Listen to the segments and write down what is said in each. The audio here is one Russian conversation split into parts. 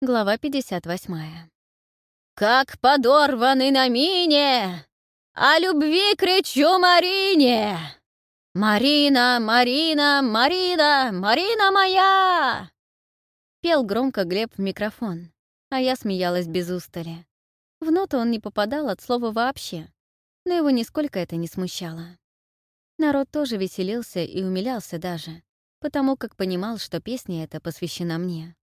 Глава 58. «Как подорваны на мине! О любви кричу Марине! Марина, Марина, Марина, Марина моя!» Пел громко Глеб в микрофон, а я смеялась без устали. В ноту он не попадал от слова вообще, но его нисколько это не смущало. Народ тоже веселился и умилялся даже, потому как понимал, что песня эта посвящена мне.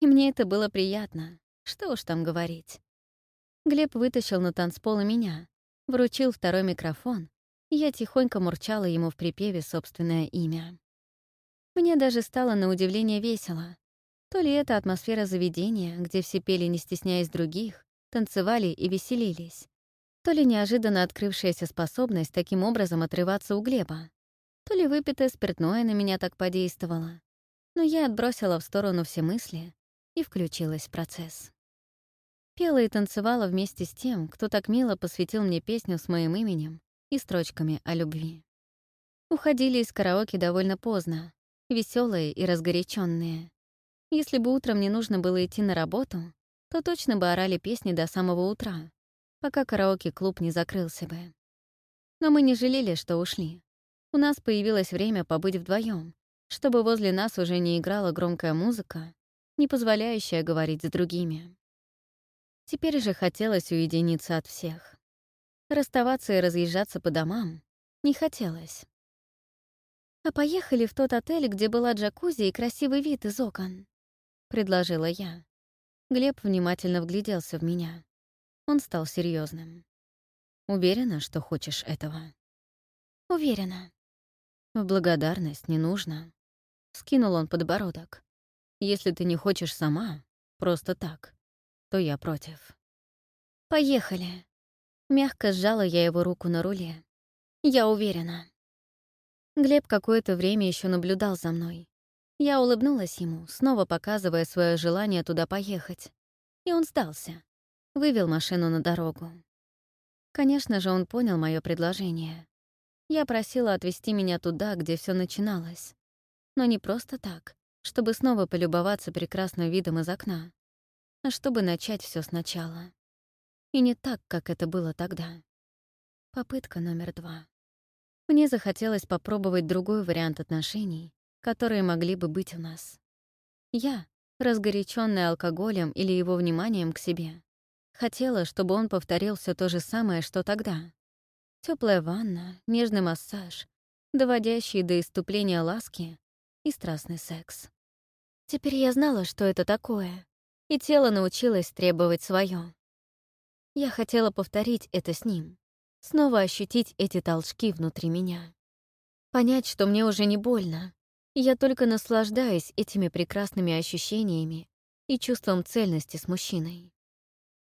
И мне это было приятно. Что уж там говорить. Глеб вытащил на танцпол и меня, вручил второй микрофон, и я тихонько мурчала ему в припеве собственное имя. Мне даже стало на удивление весело. То ли это атмосфера заведения, где все пели, не стесняясь других, танцевали и веселились, то ли неожиданно открывшаяся способность таким образом отрываться у Глеба, то ли выпитое спиртное на меня так подействовало. Но я отбросила в сторону все мысли и включилась в процесс. Пела и танцевала вместе с тем, кто так мило посвятил мне песню с моим именем и строчками о любви. Уходили из караоке довольно поздно, веселые и разгоряченные. Если бы утром не нужно было идти на работу, то точно бы орали песни до самого утра, пока караоке-клуб не закрылся бы. Но мы не жалели, что ушли. У нас появилось время побыть вдвоем, чтобы возле нас уже не играла громкая музыка, не позволяющая говорить с другими. Теперь же хотелось уединиться от всех. Расставаться и разъезжаться по домам не хотелось. «А поехали в тот отель, где была джакузи и красивый вид из окон», — предложила я. Глеб внимательно вгляделся в меня. Он стал серьезным. «Уверена, что хочешь этого?» «Уверена». «В благодарность не нужно». Скинул он подбородок. Если ты не хочешь сама, просто так, то я против. Поехали. Мягко сжала я его руку на руле. Я уверена. Глеб какое-то время еще наблюдал за мной. Я улыбнулась ему, снова показывая свое желание туда поехать. И он сдался. Вывел машину на дорогу. Конечно же, он понял мое предложение. Я просила отвезти меня туда, где все начиналось. Но не просто так, чтобы снова полюбоваться прекрасным видом из окна, а чтобы начать все сначала. И не так, как это было тогда. Попытка номер два. Мне захотелось попробовать другой вариант отношений, которые могли бы быть у нас. Я, разгоряченная алкоголем или его вниманием к себе, хотела, чтобы он повторил все то же самое, что тогда. Теплая ванна, нежный массаж, доводящие до иступления ласки и страстный секс. Теперь я знала, что это такое, и тело научилось требовать свое. Я хотела повторить это с ним, снова ощутить эти толчки внутри меня. Понять, что мне уже не больно, я только наслаждаюсь этими прекрасными ощущениями и чувством цельности с мужчиной.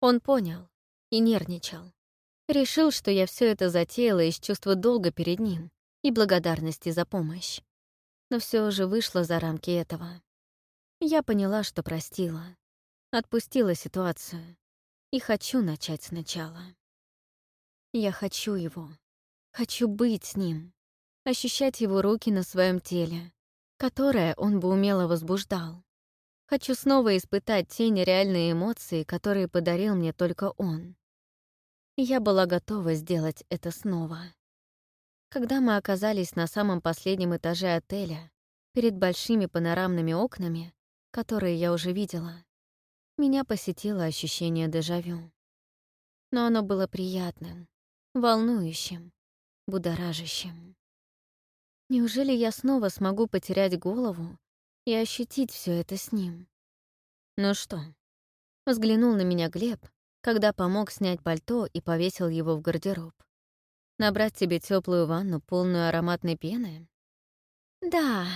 Он понял и нервничал. Решил, что я все это затеяла из чувства долга перед ним и благодарности за помощь. Но все же вышло за рамки этого. Я поняла, что простила, отпустила ситуацию и хочу начать сначала. Я хочу его, хочу быть с ним, ощущать его руки на своем теле, которое он бы умело возбуждал. Хочу снова испытать те нереальные эмоции, которые подарил мне только он. Я была готова сделать это снова. Когда мы оказались на самом последнем этаже отеля, перед большими панорамными окнами, которые я уже видела, меня посетило ощущение дежавю. Но оно было приятным, волнующим, будоражащим. Неужели я снова смогу потерять голову и ощутить все это с ним? Ну что? Взглянул на меня Глеб, когда помог снять пальто и повесил его в гардероб. Набрать тебе теплую ванну, полную ароматной пены? Да.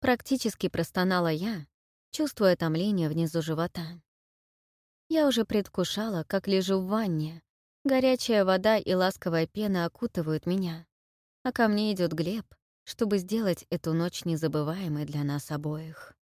Практически простонала я, чувствуя томление внизу живота. Я уже предвкушала, как лежу в ванне. Горячая вода и ласковая пена окутывают меня. А ко мне идет Глеб, чтобы сделать эту ночь незабываемой для нас обоих.